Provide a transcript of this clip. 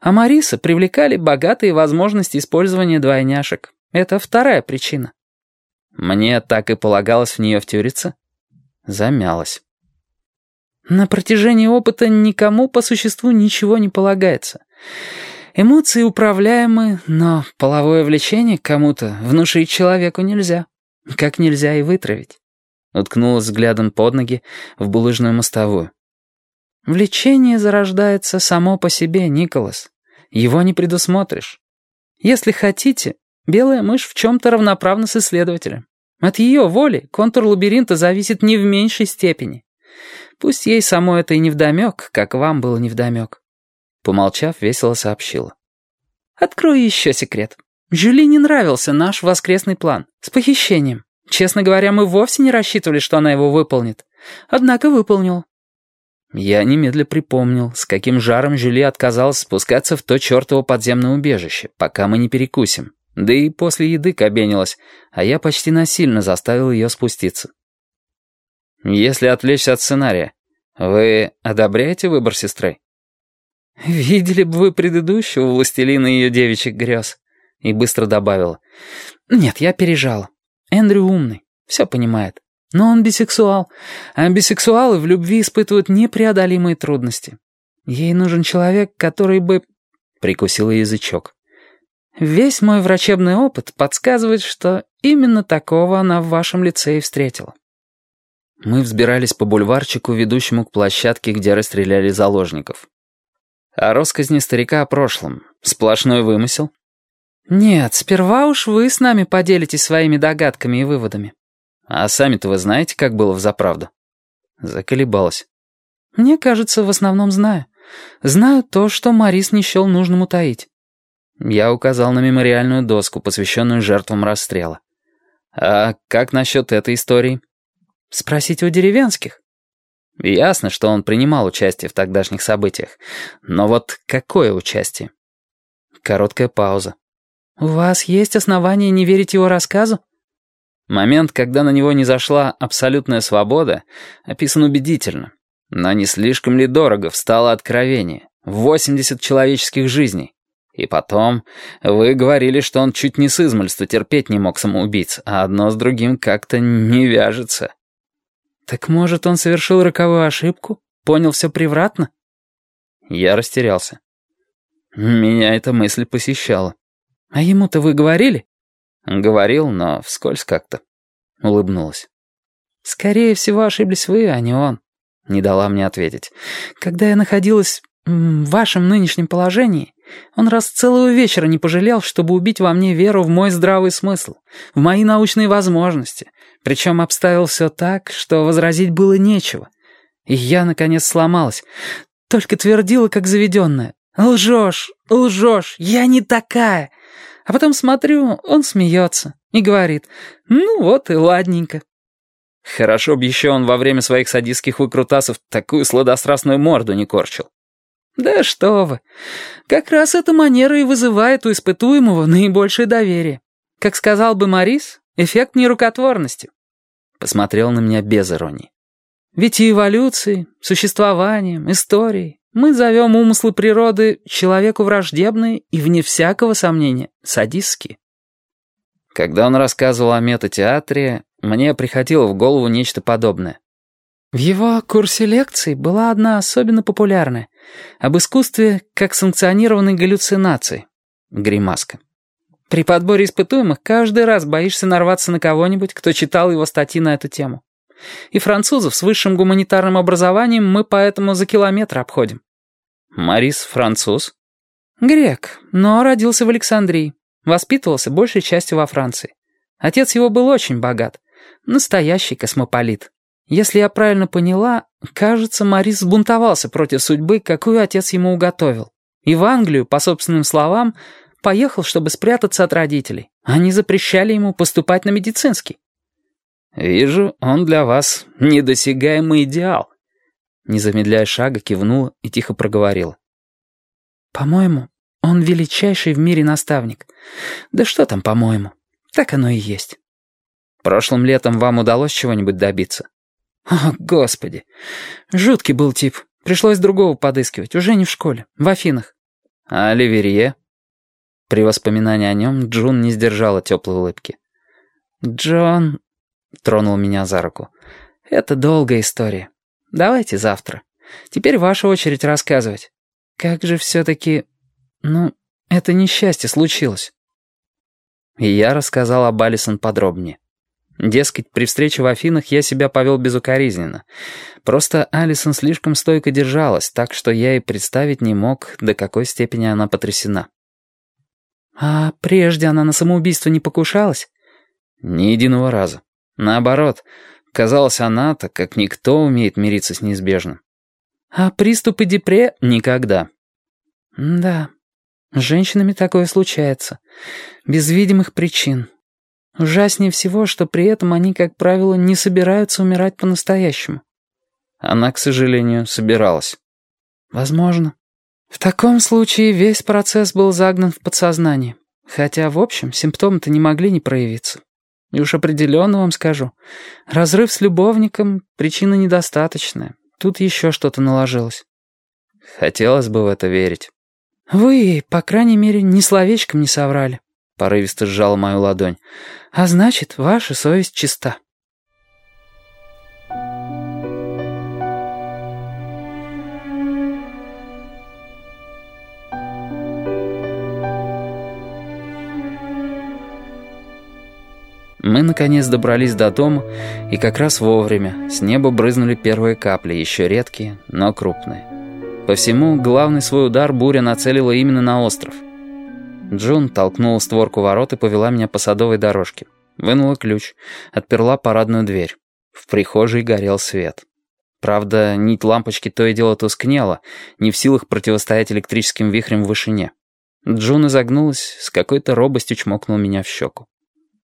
А Мариса привлекали богатые возможности использования двойняшек. Это вторая причина. Мне так и полагалось в нее втюриться? Замялась. На протяжении опыта никому по существу ничего не полагается. Эмоции управляемы, но половое влечение кому-то внушить человеку нельзя. Как нельзя и вытравить. Уткнулась взглядом под ноги в булыжную мостовую. Влечение зарождается само по себе, Николас. Его не предусмотришь. Если хотите, белая мышь в чем-то равноправна с исследователем. От ее воли контур лабиринта зависит не в меньшей степени. Пусть ей само это и невдомек, как вам было невдомек. Помолчав, весело сообщила. Открою еще секрет. Жюли не нравился наш воскресный план с похищением. Честно говоря, мы вовсе не рассчитывали, что она его выполнит. Однако выполнил. Я немедля припомнил, с каким жаром Жюли отказалась спускаться в то чертово подземное убежище, пока мы не перекусим. Да и после еды кабенилась, а я почти насильно заставил ее спуститься. Если отвлечься от сценария, вы одобряете выбор сестры? Видели бы вы предыдущего властелина ее девичьих грез. И быстро добавила. Нет, я пережала. Эндрю умный, все понимает. Но он бисексуал, а бисексуалы в любви испытывают непреодолимые трудности. Ей нужен человек, который бы... Прикусила язычок. Весь мой врачебный опыт подсказывает, что именно такого она в вашем лице и встретила. Мы взбирались по бульварчику, ведущему к площадке, где расстреляли заложников. А росказни старика о прошлом. Сплошной вымысел? Нет, сперва уж вы с нами поделитесь своими догадками и выводами. А сами-то вы знаете, как было в заправду? Заколебалась. Мне кажется, в основном знаю. Знаю то, что Марис не счел нужным утаить. Я указал на мемориальную доску, посвященную жертвам расстрела. А как насчет этой истории? Спросите у деревенских. Ясно, что он принимал участие в тогдашних событиях. Но вот какое участие? Короткая пауза. «У вас есть основания не верить его рассказу?» Момент, когда на него не зашла абсолютная свобода, описан убедительно. Но не слишком ли дорого встало откровение? 80 человеческих жизней. И потом, вы говорили, что он чуть не с измольства терпеть не мог самоубийц, а одно с другим как-то не вяжется. Так может, он совершил роковую ошибку? Понял все превратно? Я растерялся. Меня эта мысль посещала. А ему-то вы говорили? Говорил, но вскользь как-то. Улыбнулась. «Скорее всего, ошиблись вы, а не он», — не дала мне ответить. «Когда я находилась в вашем нынешнем положении, он раз целого вечера не пожалел, чтобы убить во мне веру в мой здравый смысл, в мои научные возможности, причем обставил все так, что возразить было нечего. И я, наконец, сломалась, только твердила, как заведенная. «Лжешь, лжешь, я не такая!» А потом смотрю, он смеется и говорит, ну вот и ладненько. Хорошо б еще он во время своих садистских выкрутасов такую сладострастную морду не корчил. Да что вы. Как раз эта манера и вызывает у испытуемого наибольшее доверие. Как сказал бы Морис, эффект нерукотворности. Посмотрел на меня без иронии. Ведь и эволюцией, существованием, историей мы зовем умыслы природы человеку враждебные и, вне всякого сомнения, садистские. Когда он рассказывал о метатеатре, мне приходило в голову нечто подобное. В его курсе лекций была одна особенно популярная об искусстве как санкционированной галлюцинации. Гримаска. При подборе испытуемых каждый раз боишься нарваться на кого-нибудь, кто читал его статьи на эту тему. И французов с высшим гуманитарным образованием мы поэтому за километр обходим. Марис француз? Грек, но родился в Александрии. Воспитывался большей частью во Франции. Отец его был очень богат. Настоящий космополит. Если я правильно поняла, кажется, Марис сбунтовался против судьбы, какую отец ему уготовил. И в Англию, по собственным словам, поехал, чтобы спрятаться от родителей. Они запрещали ему поступать на медицинский. «Вижу, он для вас недосягаемый идеал». Не замедляя шага, кивнула и тихо проговорила. «По-моему, он величайший в мире наставник. Да что там, по-моему? Так оно и есть». «Прошлым летом вам удалось чего-нибудь добиться?» «О, господи! Жуткий был тип. Пришлось другого подыскивать, уже не в школе, в Афинах. А Оливерье?» При воспоминании о нем Джун не сдержала теплой улыбки. «Джон...» — тронул меня за руку. «Это долгая история. Давайте завтра. Теперь ваша очередь рассказывать. Как же все-таки... Ну, это несчастье случилось». И я рассказал об Алисон подробнее. Дескать, при встрече в Афинах я себя повел безукоризненно. Просто Алисон слишком стойко держалась, так что я и представить не мог, до какой степени она потрясена. «А прежде она на самоубийство не покушалась?» «Ни единого раза. Наоборот, казалось, она-то, как никто, умеет мириться с неизбежным». «А приступы депре?» «Никогда». «Да, с женщинами такое случается. Без видимых причин. Ужаснее всего, что при этом они, как правило, не собираются умирать по-настоящему». Она, к сожалению, собиралась. «Возможно. В таком случае весь процесс был загнан в подсознание. Хотя, в общем, симптомы-то не могли не проявиться. И уж определенно вам скажу. Разрыв с любовником — причина недостаточная. Тут еще что-то наложилось. Хотелось бы в это верить. Вы, по крайней мере, ни словечком не соврали. Порывисто сжала мою ладонь. А значит, ваша совесть чиста. Мы, наконец, добрались до дома, и как раз вовремя с неба брызнули первые капли, еще редкие, но крупные. По всему, главный свой удар буря нацелила именно на остров. Джун толкнула створку ворот и повела меня по садовой дорожке. Вынула ключ, отперла парадную дверь. В прихожей горел свет. Правда, нить лампочки то и дело тускнела, не в силах противостоять электрическим вихрям в вышине. Джун изогнулась, с какой-то робостью чмокнул меня в щеку.